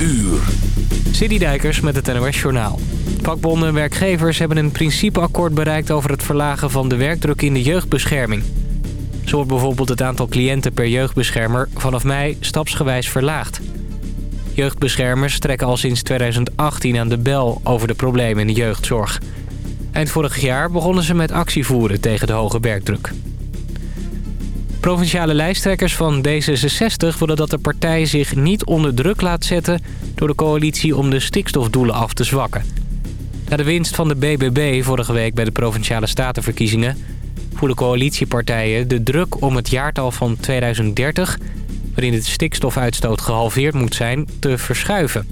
uur. Citydijkers met het NOS Journaal. Vakbonden en werkgevers hebben een principeakkoord bereikt... over het verlagen van de werkdruk in de jeugdbescherming. Zo wordt bijvoorbeeld het aantal cliënten per jeugdbeschermer... vanaf mei stapsgewijs verlaagd. Jeugdbeschermers trekken al sinds 2018 aan de bel... over de problemen in de jeugdzorg. Eind vorig jaar begonnen ze met actie voeren tegen de hoge werkdruk. Provinciale lijsttrekkers van D66 willen dat de partij zich niet onder druk laat zetten... door de coalitie om de stikstofdoelen af te zwakken. Na de winst van de BBB vorige week bij de Provinciale Statenverkiezingen... voelen coalitiepartijen de druk om het jaartal van 2030... waarin de stikstofuitstoot gehalveerd moet zijn, te verschuiven.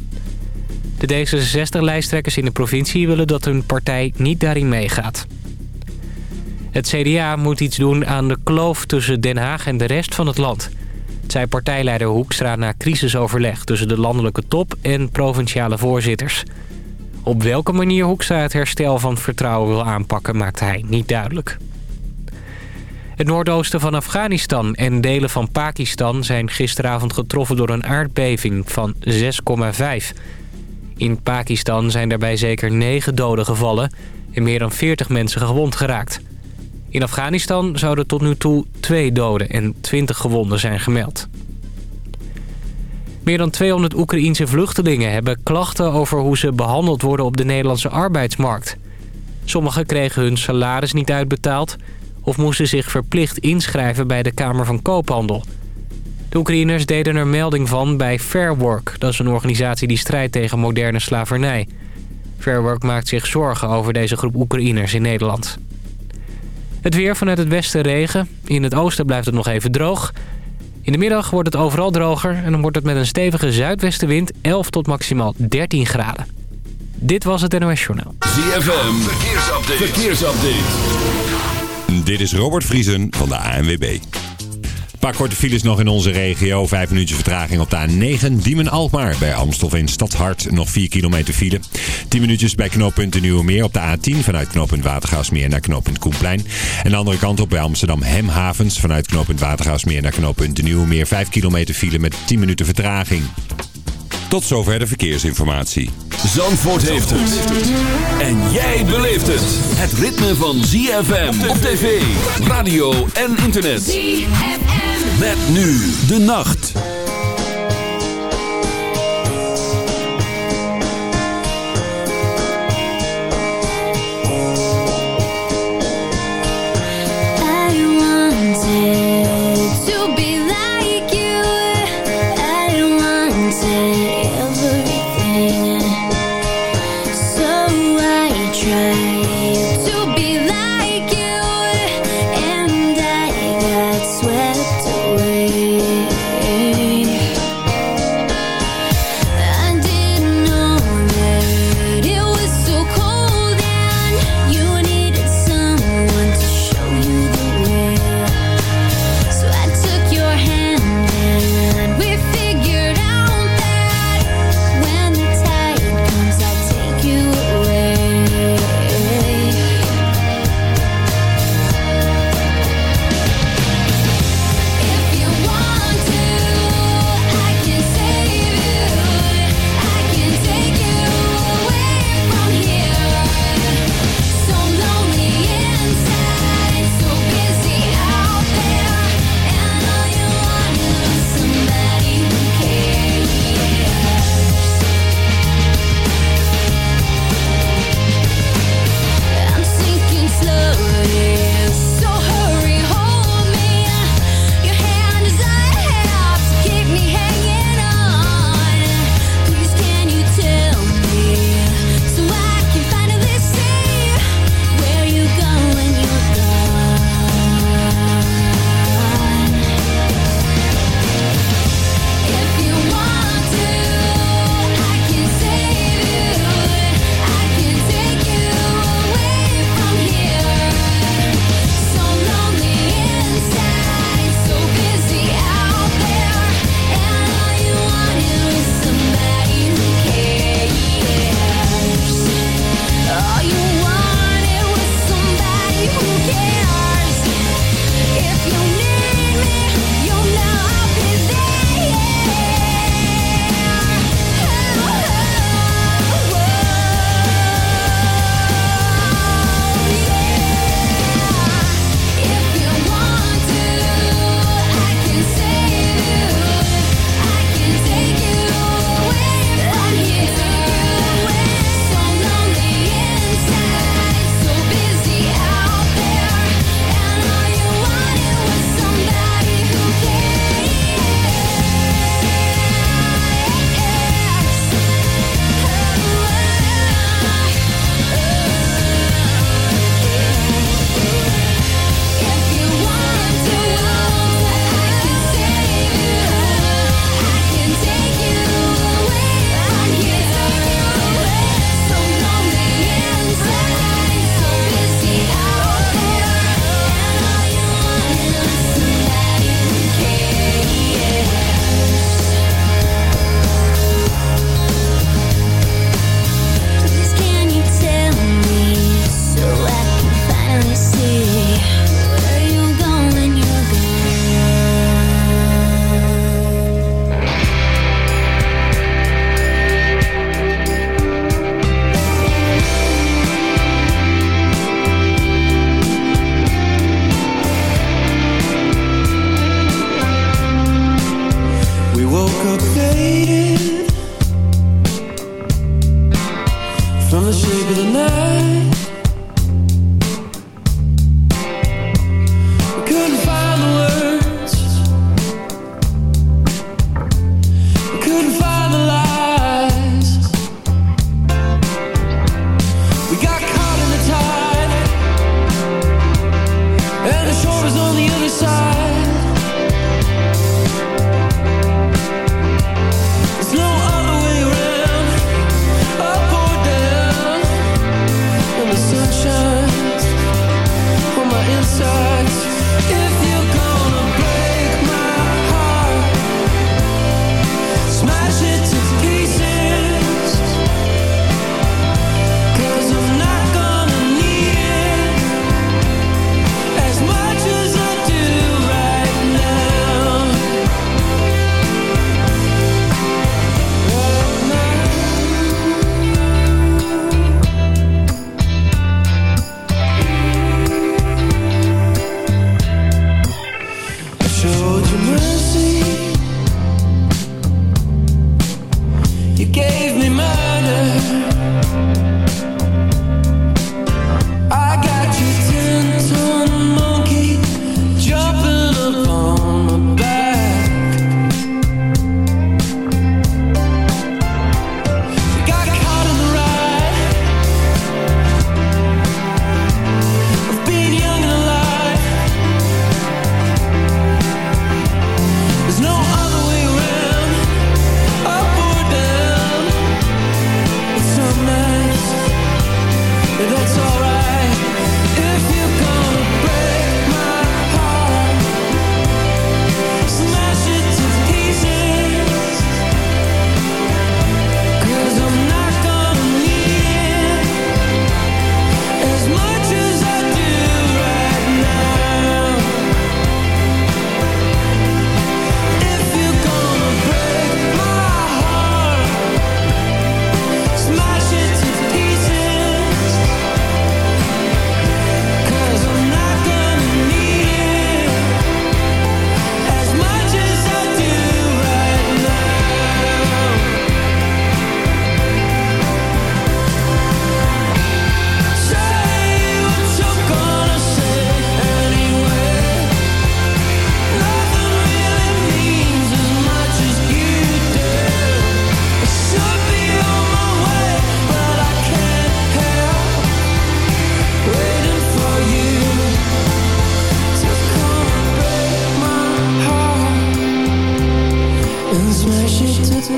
De D66-lijsttrekkers in de provincie willen dat hun partij niet daarin meegaat. Het CDA moet iets doen aan de kloof tussen Den Haag en de rest van het land. Het zei partijleider Hoekstra na crisisoverleg tussen de landelijke top en provinciale voorzitters. Op welke manier Hoekstra het herstel van vertrouwen wil aanpakken maakt hij niet duidelijk. Het noordoosten van Afghanistan en delen van Pakistan zijn gisteravond getroffen door een aardbeving van 6,5. In Pakistan zijn daarbij zeker 9 doden gevallen en meer dan 40 mensen gewond geraakt. In Afghanistan zouden tot nu toe twee doden en 20 gewonden zijn gemeld. Meer dan 200 Oekraïense vluchtelingen hebben klachten over hoe ze behandeld worden op de Nederlandse arbeidsmarkt. Sommigen kregen hun salaris niet uitbetaald of moesten zich verplicht inschrijven bij de Kamer van Koophandel. De Oekraïners deden er melding van bij Fair Work. Dat is een organisatie die strijdt tegen moderne slavernij. Fair Work maakt zich zorgen over deze groep Oekraïners in Nederland. Het weer vanuit het westen regen. In het oosten blijft het nog even droog. In de middag wordt het overal droger en dan wordt het met een stevige zuidwestenwind 11 tot maximaal 13 graden. Dit was het NOS Journaal. ZFM, verkeersupdate. verkeersupdate. Dit is Robert Vriesen van de ANWB paar korte files nog in onze regio. Vijf minuutjes vertraging op de A9. Diemen-Alkmaar bij Amstelveen Stadhart. Nog 4 kilometer file. 10 minuutjes bij knooppunt Nieuwemeer op de A10. Vanuit knooppunt Watergaasmeer naar knooppunt Koenplein. En de andere kant op bij Amsterdam Hemhavens. Vanuit knooppunt Watergaasmeer naar knooppunt Nieuwemeer. 5 kilometer file met 10 minuten vertraging. Tot zover de verkeersinformatie. Zandvoort heeft het. En jij beleeft het. Het ritme van ZFM op tv, radio en internet. ZFM. Met nu de nacht.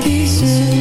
pieces.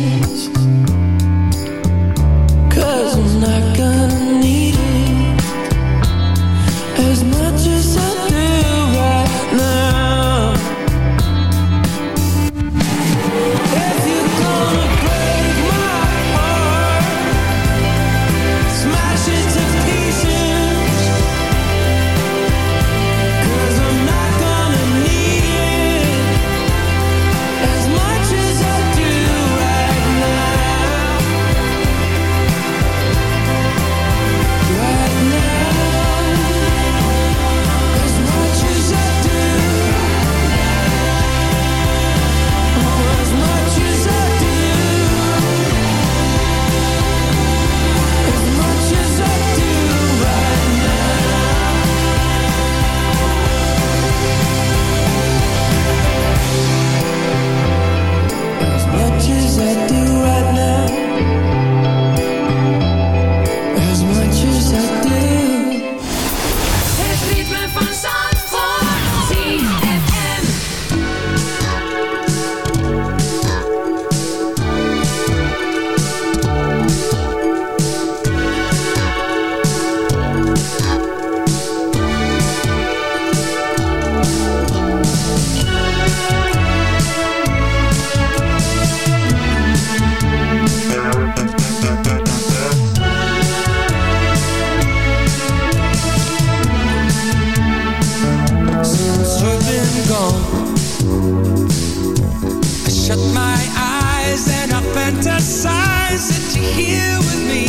sighs that you hear with me.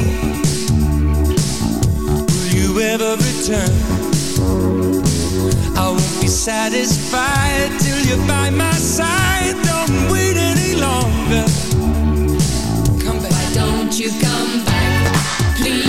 Will you ever return? I won't be satisfied till you're by my side. Don't wait any longer. Come back. Why don't you come back, please?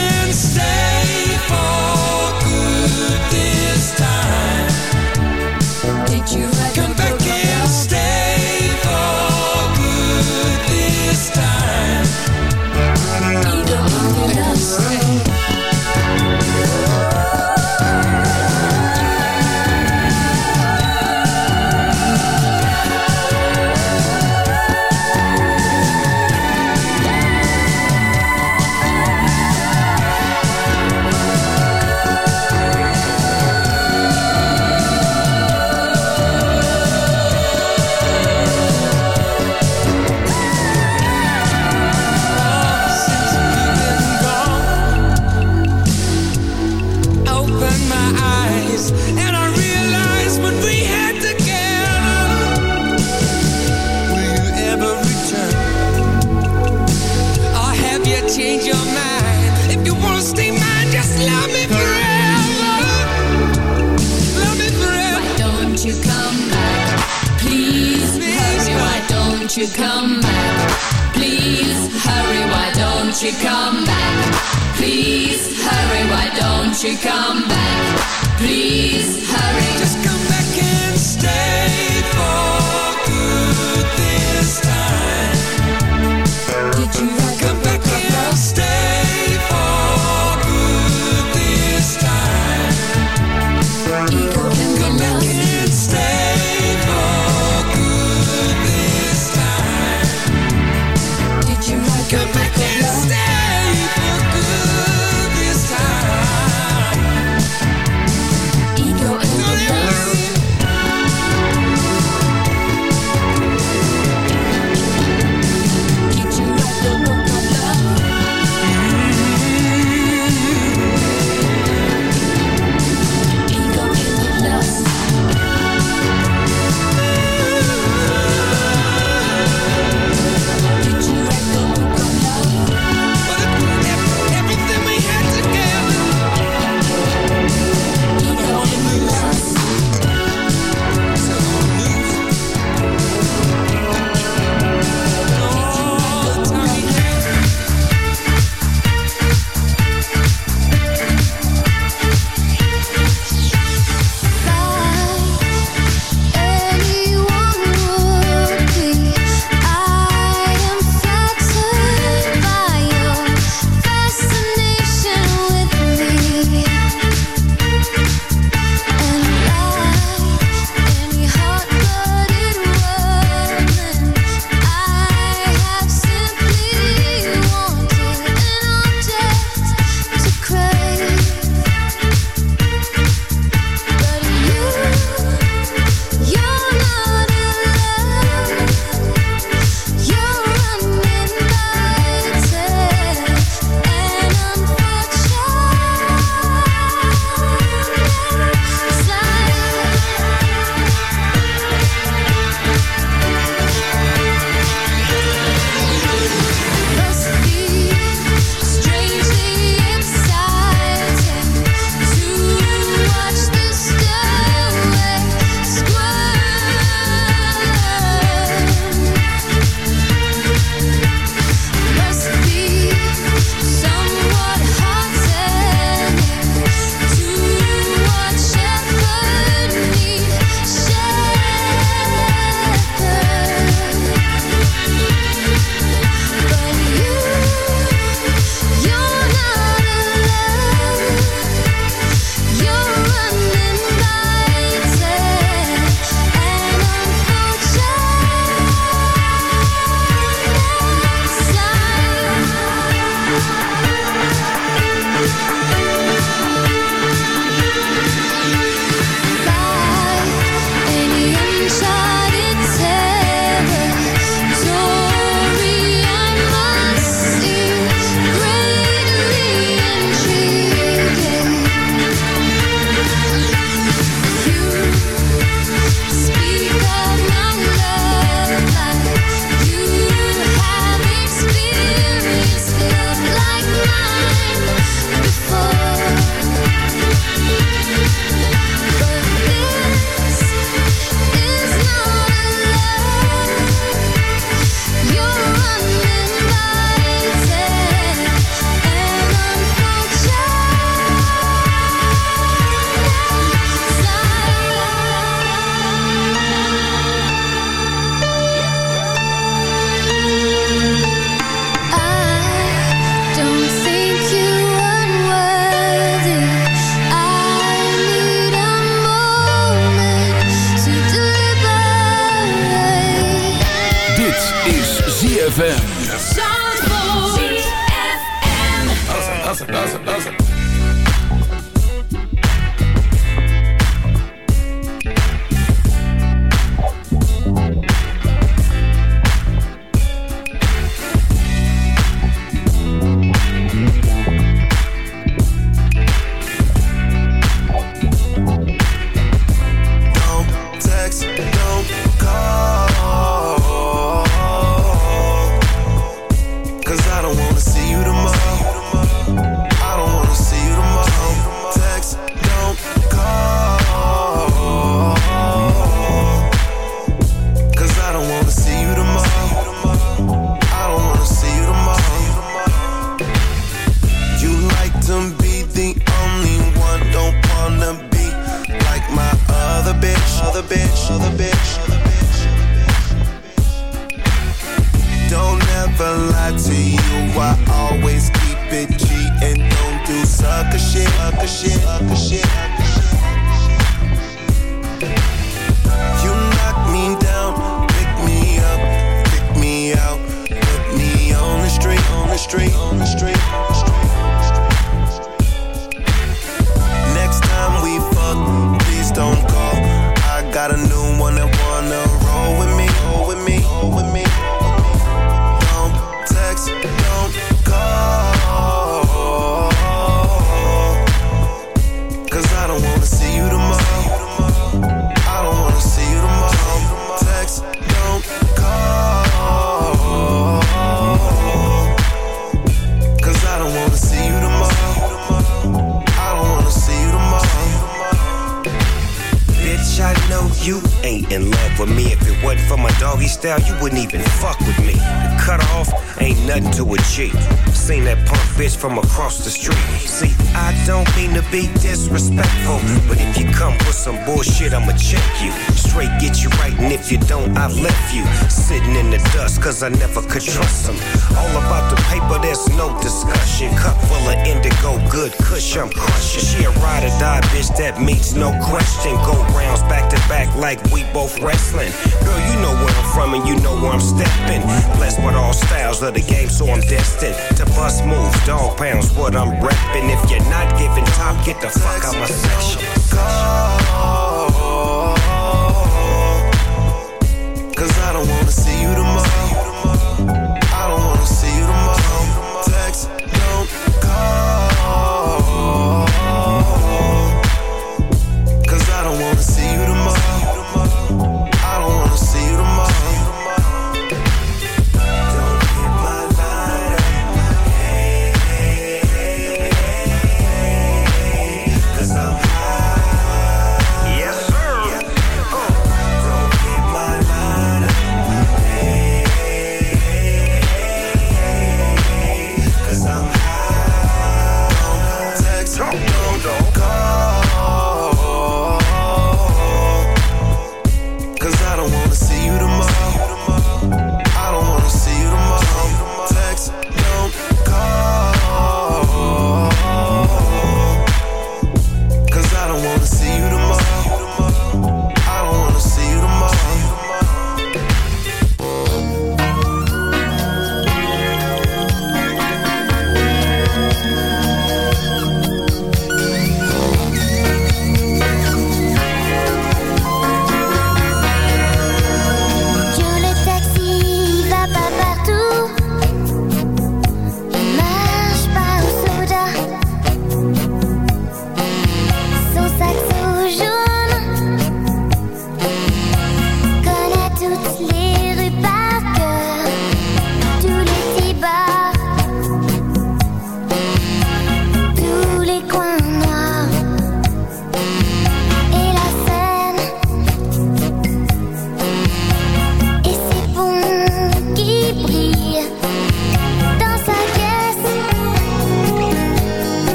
stay for.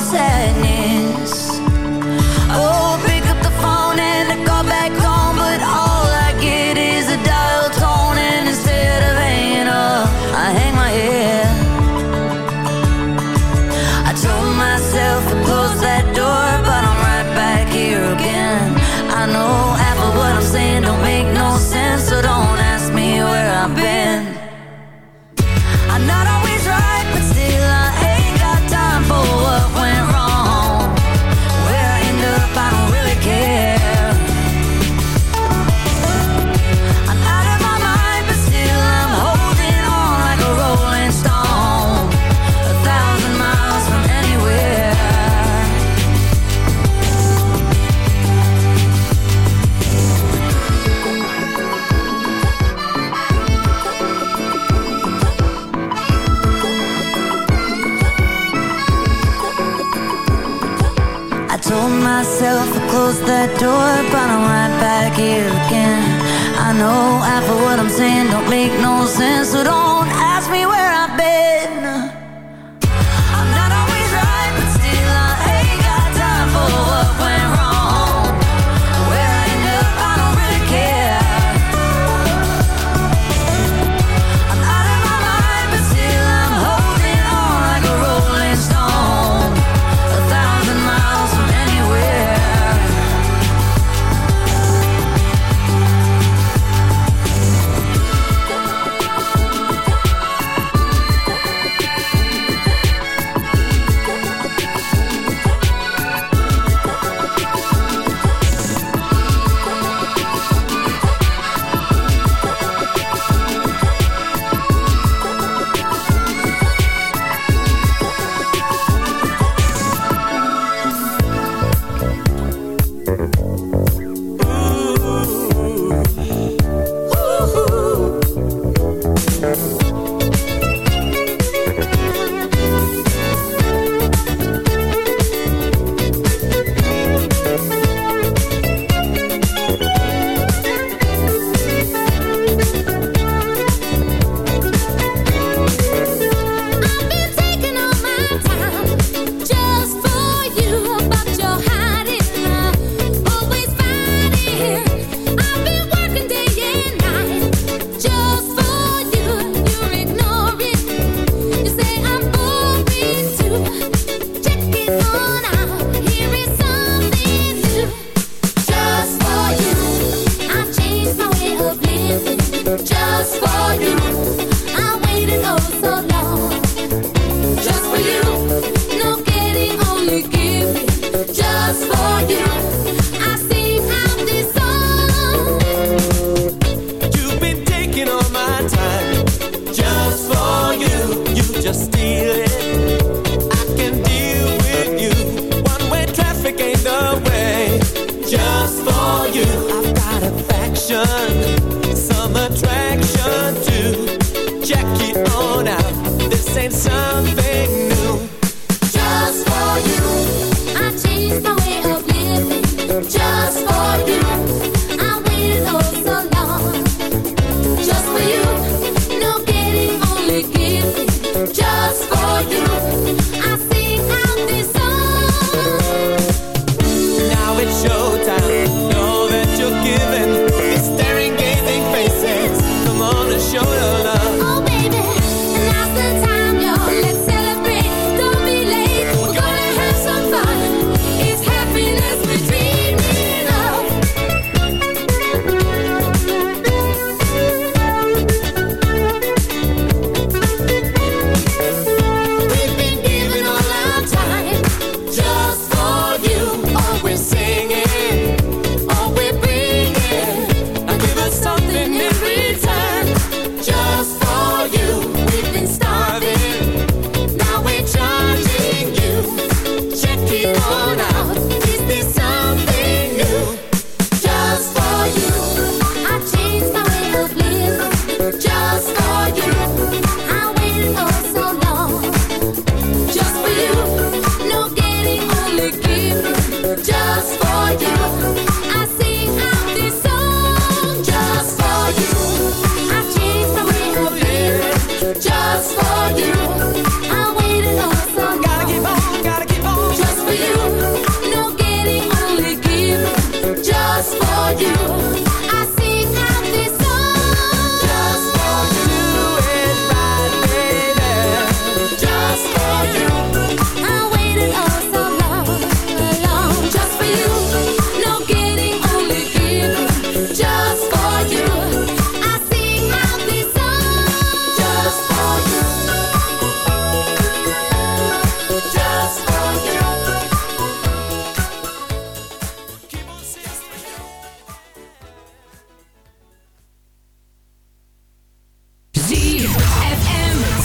sadness. that door, but I'm right back here again. I know half of what I'm saying don't make no sense, so don't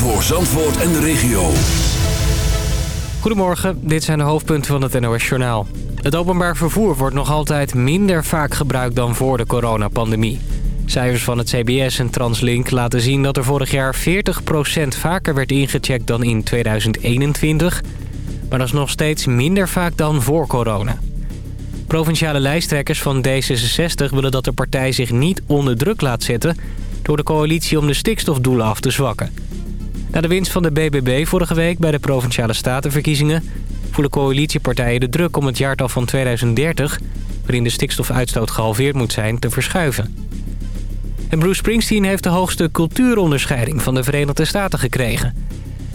Voor Zandvoort en de regio. Goedemorgen, dit zijn de hoofdpunten van het NOS Journaal. Het openbaar vervoer wordt nog altijd minder vaak gebruikt dan voor de coronapandemie. Cijfers van het CBS en Translink laten zien dat er vorig jaar 40% vaker werd ingecheckt dan in 2021. Maar dat is nog steeds minder vaak dan voor corona. Provinciale lijsttrekkers van D66 willen dat de partij zich niet onder druk laat zetten... door de coalitie om de stikstofdoelen af te zwakken. Na de winst van de BBB vorige week bij de Provinciale Statenverkiezingen... voelen coalitiepartijen de druk om het jaartal van 2030... waarin de stikstofuitstoot gehalveerd moet zijn, te verschuiven. En Bruce Springsteen heeft de hoogste cultuuronderscheiding van de Verenigde Staten gekregen.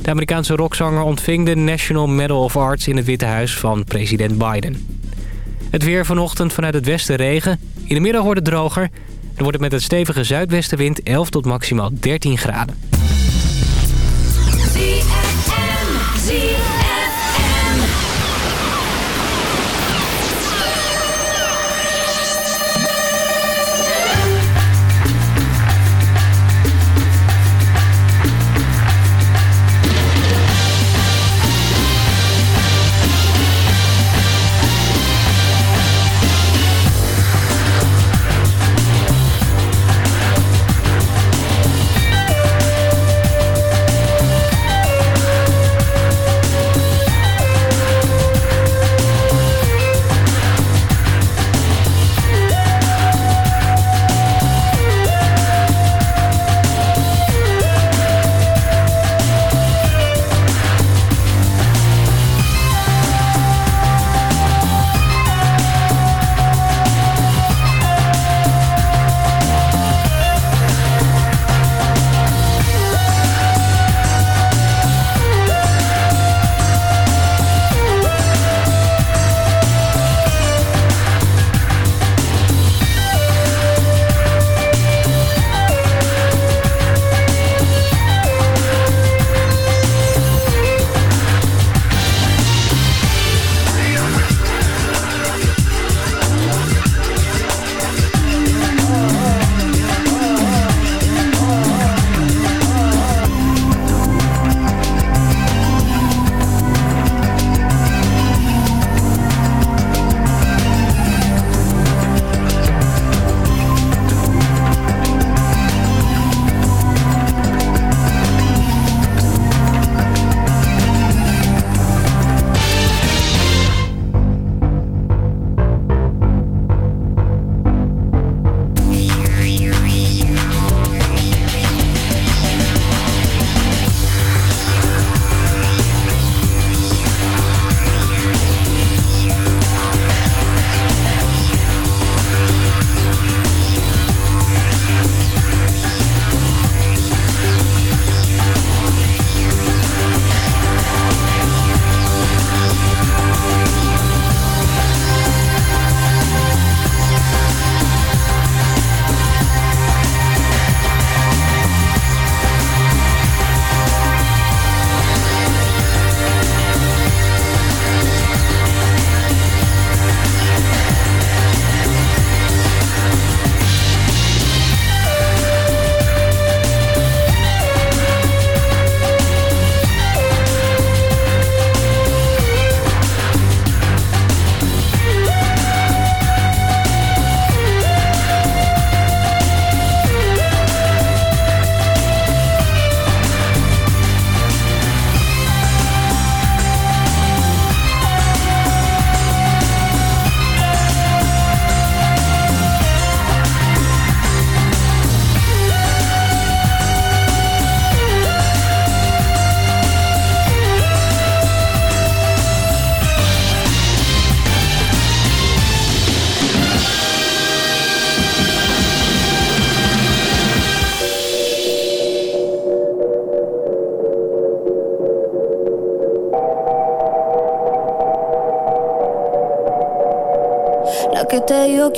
De Amerikaanse rockzanger ontving de National Medal of Arts in het Witte Huis van president Biden. Het weer vanochtend vanuit het westen regen. In de middag wordt het droger. Dan wordt het met het stevige zuidwestenwind 11 tot maximaal 13 graden.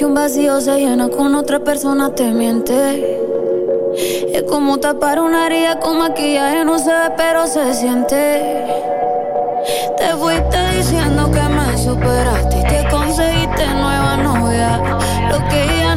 Que un vacío se llena con otra persona te miente. Es como tapar una herida con maquillaje, no se ve, pero se siente. Te fuiste diciendo que me superaste y te conseguiste nueva novia. Lo que ella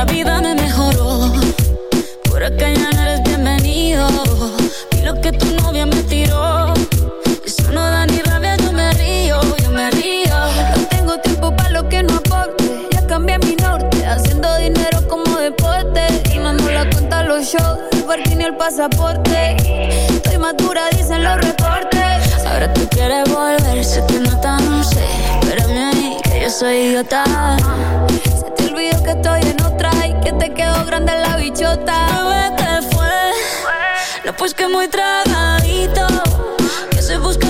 la vida me mejoró. Por acá ya no eres bienvenido. Y lo que tu novia me tiró. Eso no da ni rabia, yo me río, yo me río. No tengo tiempo para lo que no aporte. Ya cambié mi norte, haciendo dinero como deporte. Y no ando la cuenta los shows, el parking y el pasaporte. Estoy madura, dicen los reportes. Ahora tú quieres volver, te nota, no sé. Espérame ahí, que yo soy idiota. Se te olvidó que estoy en otra que te quedó grande la bichota. ¿qué fue? No, pues que muy tragadito. Que estoy buscándome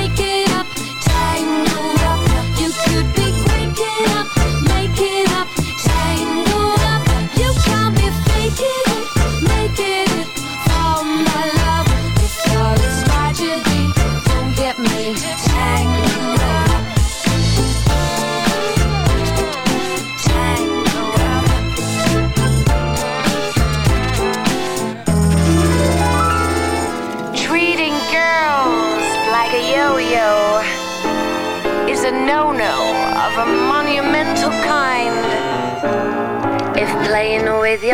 could be